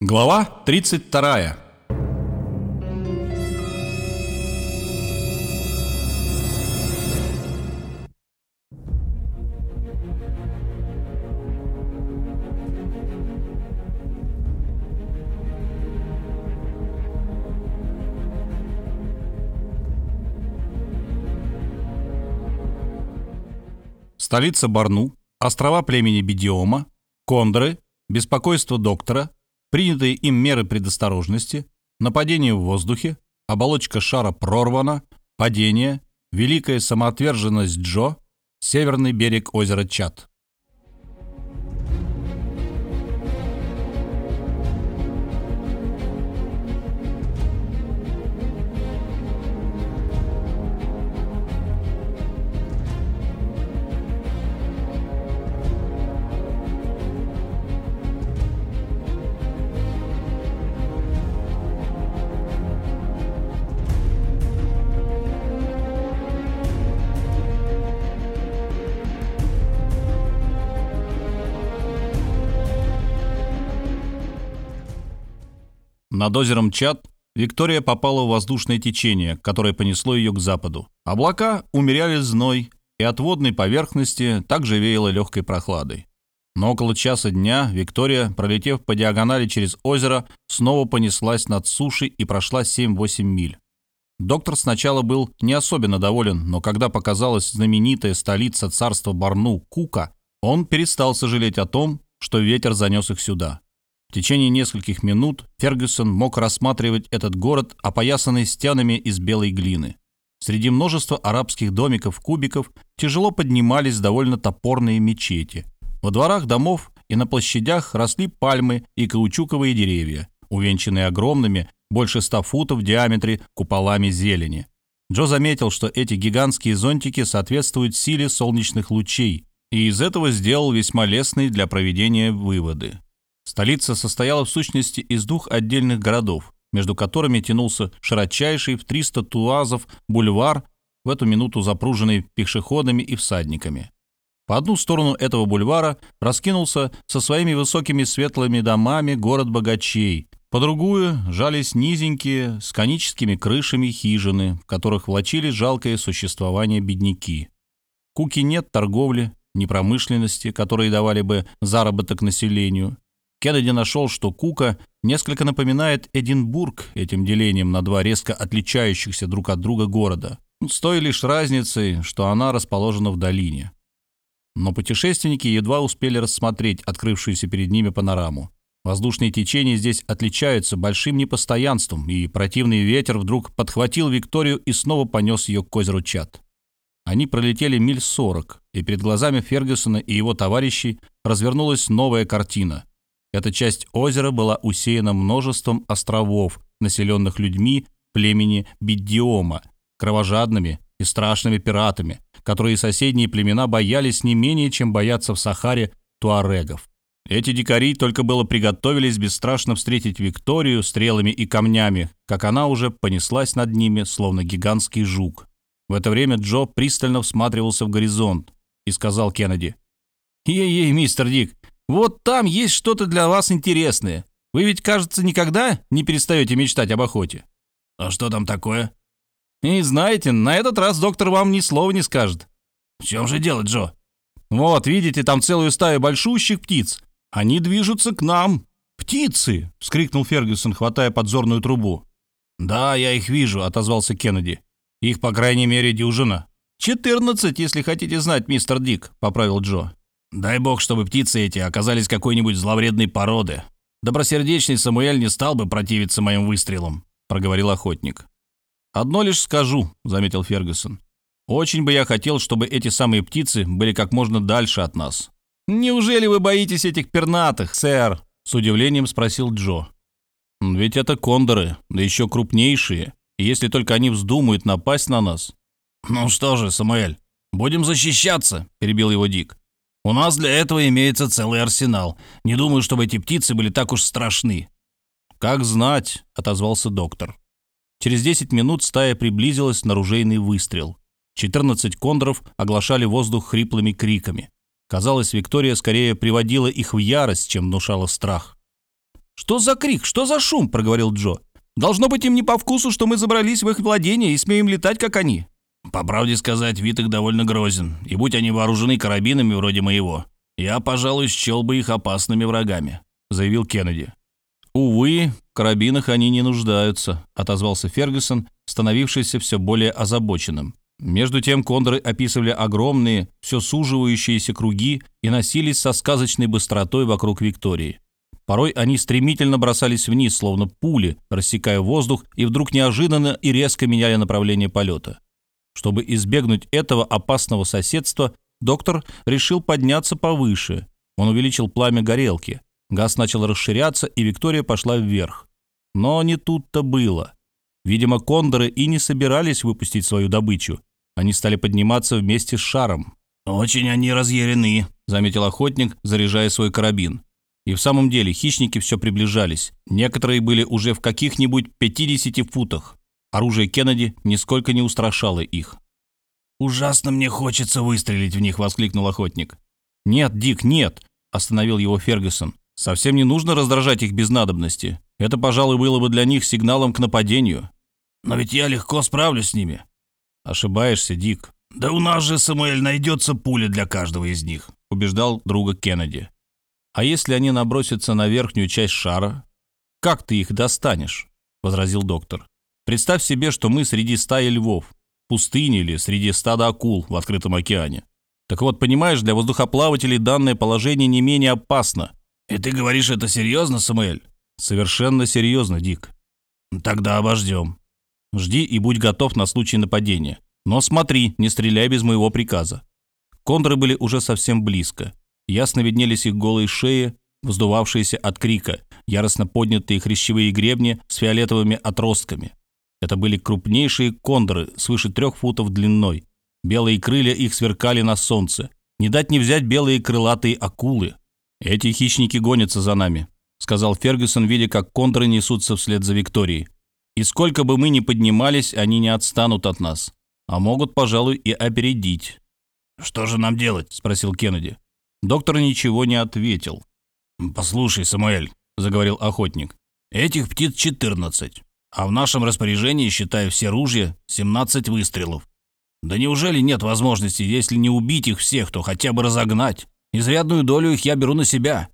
Глава 32. Столица Барну, острова племени Бедиома, Кондры, беспокойство доктора, принятые им меры предосторожности, нападение в воздухе, оболочка шара прорвана, падение, великая самоотверженность Джо, северный берег озера Чат. Над озером Чат Виктория попала в воздушное течение, которое понесло ее к западу. Облака умеряли зной, и от водной поверхности также веяло легкой прохладой. Но около часа дня Виктория, пролетев по диагонали через озеро, снова понеслась над сушей и прошла 7-8 миль. Доктор сначала был не особенно доволен, но когда показалась знаменитая столица царства Барну, Кука, он перестал сожалеть о том, что ветер занес их сюда. В течение нескольких минут Фергюсон мог рассматривать этот город, опоясанный стенами из белой глины. Среди множества арабских домиков-кубиков тяжело поднимались довольно топорные мечети. Во дворах домов и на площадях росли пальмы и каучуковые деревья, увенчанные огромными, больше ста футов в диаметре, куполами зелени. Джо заметил, что эти гигантские зонтики соответствуют силе солнечных лучей, и из этого сделал весьма лестные для проведения выводы. Столица состояла в сущности из двух отдельных городов, между которыми тянулся широчайший в 300 туазов бульвар, в эту минуту запруженный пешеходами и всадниками. По одну сторону этого бульвара раскинулся со своими высокими светлыми домами город богачей, по другую жались низенькие, с коническими крышами хижины, в которых влачили жалкое существование бедняки. Куки нет торговли, ни промышленности, которые давали бы заработок населению. Кеннеди нашел, что Кука несколько напоминает Эдинбург этим делением на два резко отличающихся друг от друга города, с той лишь разницей, что она расположена в долине. Но путешественники едва успели рассмотреть открывшуюся перед ними панораму. Воздушные течения здесь отличаются большим непостоянством, и противный ветер вдруг подхватил Викторию и снова понес ее к озеру Чат. Они пролетели миль сорок, и перед глазами Фергюсона и его товарищей развернулась новая картина. Эта часть озера была усеяна множеством островов, населенных людьми племени Бидиома, кровожадными и страшными пиратами, которые соседние племена боялись не менее, чем боятся в Сахаре туарегов. Эти дикари только было приготовились бесстрашно встретить Викторию стрелами и камнями, как она уже понеслась над ними, словно гигантский жук. В это время Джо пристально всматривался в горизонт и сказал Кеннеди. «Ей-ей, мистер Дик, вот там есть что-то для вас интересное. Вы ведь, кажется, никогда не перестаете мечтать об охоте. А что там такое? И знаете, на этот раз доктор вам ни слова не скажет. В чем же дело, Джо? Вот, видите, там целую стаю большущих птиц. Они движутся к нам. Птицы! вскрикнул Фергюсон, хватая подзорную трубу. Да, я их вижу, отозвался Кеннеди. Их, по крайней мере, дюжина. «Четырнадцать, если хотите знать, мистер Дик», — поправил Джо. Дай бог, чтобы птицы эти оказались какой-нибудь зловредной породы. Добросердечный Самуэль не стал бы противиться моим выстрелам», — проговорил охотник. «Одно лишь скажу», — заметил Фергюсон. «Очень бы я хотел, чтобы эти самые птицы были как можно дальше от нас». «Неужели вы боитесь этих пернатых, сэр?» — с удивлением спросил Джо. «Ведь это кондоры, да еще крупнейшие, если только они вздумают напасть на нас». «Ну что же, Самуэль, будем защищаться», — перебил его Дик. У нас для этого имеется целый арсенал. Не думаю, чтобы эти птицы были так уж страшны». «Как знать», — отозвался доктор. Через 10 минут стая приблизилась на ружейный выстрел. 14 кондоров оглашали воздух хриплыми криками. Казалось, Виктория скорее приводила их в ярость, чем внушала страх. «Что за крик? Что за шум?» — проговорил Джо. «Должно быть им не по вкусу, что мы забрались в их владение и смеем летать, как они». «По правде сказать, вид их довольно грозен, и будь они вооружены карабинами вроде моего, я, пожалуй, счел бы их опасными врагами», — заявил Кеннеди. «Увы, в карабинах они не нуждаются», — отозвался Фергюсон, становившийся все более озабоченным. Между тем кондоры описывали огромные, все суживающиеся круги и носились со сказочной быстротой вокруг Виктории. Порой они стремительно бросались вниз, словно пули, рассекая воздух, и вдруг неожиданно и резко меняли направление полета. Чтобы избегнуть этого опасного соседства, доктор решил подняться повыше. Он увеличил пламя горелки. Газ начал расширяться, и Виктория пошла вверх. Но не тут-то было. Видимо, кондоры и не собирались выпустить свою добычу. Они стали подниматься вместе с шаром. «Очень они разъярены», — заметил охотник, заряжая свой карабин. И в самом деле хищники все приближались. Некоторые были уже в каких-нибудь 50 футах. Оружие Кеннеди нисколько не устрашало их. «Ужасно мне хочется выстрелить в них», — воскликнул охотник. «Нет, Дик, нет», — остановил его Фергюсон. «Совсем не нужно раздражать их без надобности. Это, пожалуй, было бы для них сигналом к нападению». «Но ведь я легко справлюсь с ними. «Ошибаешься, Дик». «Да у нас же, Самуэль, найдется пуля для каждого из них», — убеждал друга Кеннеди. «А если они набросятся на верхнюю часть шара? Как ты их достанешь?» — возразил доктор. «Представь себе, что мы среди стаи львов, в пустыне или среди стада акул в открытом океане. Так вот, понимаешь, для воздухоплавателей данное положение не менее опасно». «И ты говоришь это серьезно, Самуэль?» «Совершенно серьезно, Дик». «Тогда обождем». Жди и будь готов на случай нападения. Но смотри, не стреляй без моего приказа». Кондоры были уже совсем близко. Ясно виднелись их голые шеи, вздувавшиеся от крика, яростно поднятые хрящевые гребни с фиолетовыми отростками. Это были крупнейшие кондоры, свыше трех футов длиной. Белые крылья их сверкали на солнце. Не дать не взять белые крылатые акулы. «Эти хищники гонятся за нами», — сказал Фергюсон, видя, как кондоры несутся вслед за Викторией. И сколько бы мы ни поднимались, они не отстанут от нас, а могут, пожалуй, и опередить. «Что же нам делать?» — спросил Кеннеди. Доктор ничего не ответил. «Послушай, Самуэль», — заговорил охотник, — «этих птиц 14, а в нашем распоряжении, считая все ружья, 17 выстрелов. Да неужели нет возможности, если не убить их всех, то хотя бы разогнать? Изрядную долю их я беру на себя».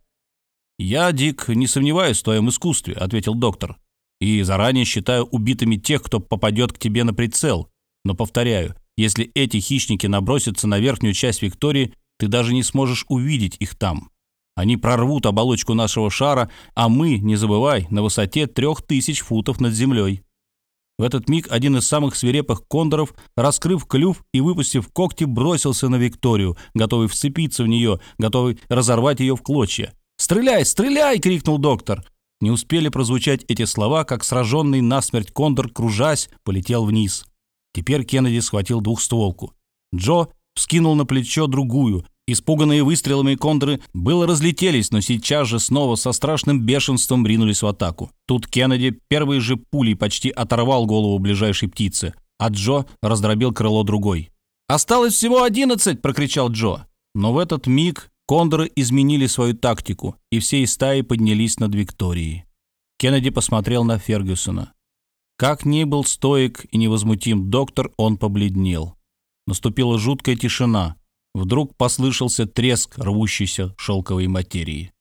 «Я, Дик, не сомневаюсь в твоем искусстве», — ответил доктор и заранее считаю убитыми тех, кто попадет к тебе на прицел. Но повторяю, если эти хищники набросятся на верхнюю часть Виктории, ты даже не сможешь увидеть их там. Они прорвут оболочку нашего шара, а мы, не забывай, на высоте трех тысяч футов над землей. В этот миг один из самых свирепых кондоров, раскрыв клюв и выпустив когти, бросился на Викторию, готовый вцепиться в нее, готовый разорвать ее в клочья. «Стреляй, стреляй!» — крикнул доктор. Не успели прозвучать эти слова, как сраженный насмерть кондор, кружась, полетел вниз. Теперь Кеннеди схватил двухстволку. Джо вскинул на плечо другую. Испуганные выстрелами кондоры было разлетелись, но сейчас же снова со страшным бешенством ринулись в атаку. Тут Кеннеди первой же пулей почти оторвал голову ближайшей птицы, а Джо раздробил крыло другой. «Осталось всего одиннадцать!» — прокричал Джо. Но в этот миг Кондоры изменили свою тактику, и всей стаи поднялись над Викторией. Кеннеди посмотрел на Фергюсона. Как ни был стоек и невозмутим доктор, он побледнел. Наступила жуткая тишина. Вдруг послышался треск рвущейся шелковой материи.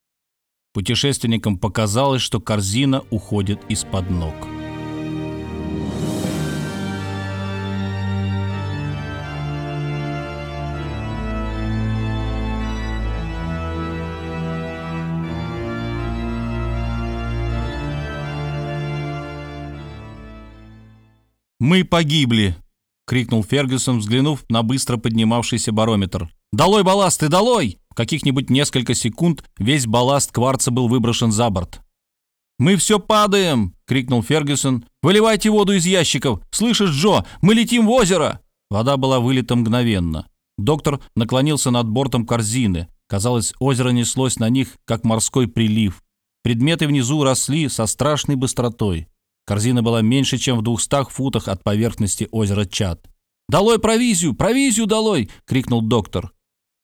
Путешественникам показалось, что корзина уходит из-под ног. «Мы погибли!» — крикнул Фергюсон, взглянув на быстро поднимавшийся барометр. «Долой балласты, долой!» В каких-нибудь несколько секунд весь балласт кварца был выброшен за борт. «Мы все падаем!» — крикнул Фергюсон. «Выливайте воду из ящиков! Слышишь, Джо, мы летим в озеро!» Вода была вылита мгновенно. Доктор наклонился над бортом корзины. Казалось, озеро неслось на них, как морской прилив. Предметы внизу росли со страшной быстротой. Корзина была меньше, чем в двухстах футах от поверхности озера Чад. «Долой провизию! Провизию долой!» — крикнул доктор.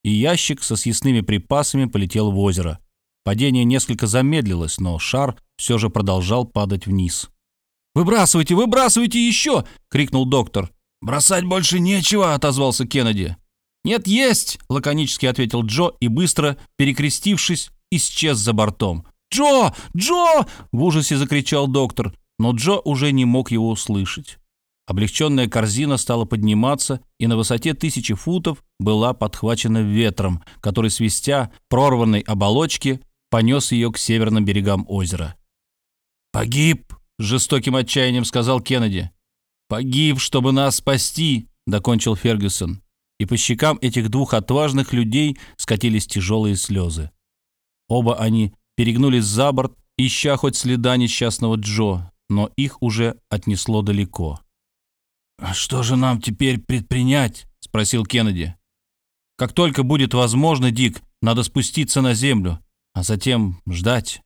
И ящик со съестными припасами полетел в озеро. Падение несколько замедлилось, но шар все же продолжал падать вниз. «Выбрасывайте, выбрасывайте еще!» — крикнул доктор. «Бросать больше нечего!» — отозвался Кеннеди. «Нет, есть!» — лаконически ответил Джо и, быстро перекрестившись, исчез за бортом. «Джо! Джо!» — в ужасе закричал доктор, но Джо уже не мог его услышать. Облегченная корзина стала подниматься и на высоте тысячи футов была подхвачена ветром, который, свистя прорванной оболочки, понес ее к северным берегам озера. «Погиб!» — жестоким отчаянием сказал Кеннеди. «Погиб, чтобы нас спасти!» — докончил Фергюсон. И по щекам этих двух отважных людей скатились тяжелые слезы. Оба они перегнулись за борт, ища хоть следа несчастного Джо, но их уже отнесло далеко. «А что же нам теперь предпринять?» — спросил Кеннеди. «Как только будет возможно, Дик, надо спуститься на землю, а затем ждать».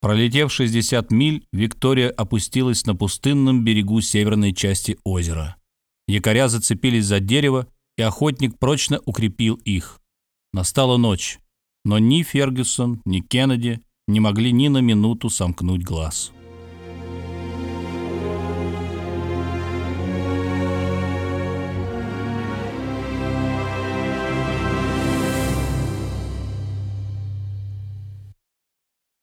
Пролетев 60 миль, Виктория опустилась на пустынном берегу северной части озера. Якоря зацепились за дерево, и охотник прочно укрепил их. Настала ночь, но ни Фергюсон, ни Кеннеди не могли ни на минуту сомкнуть глаз.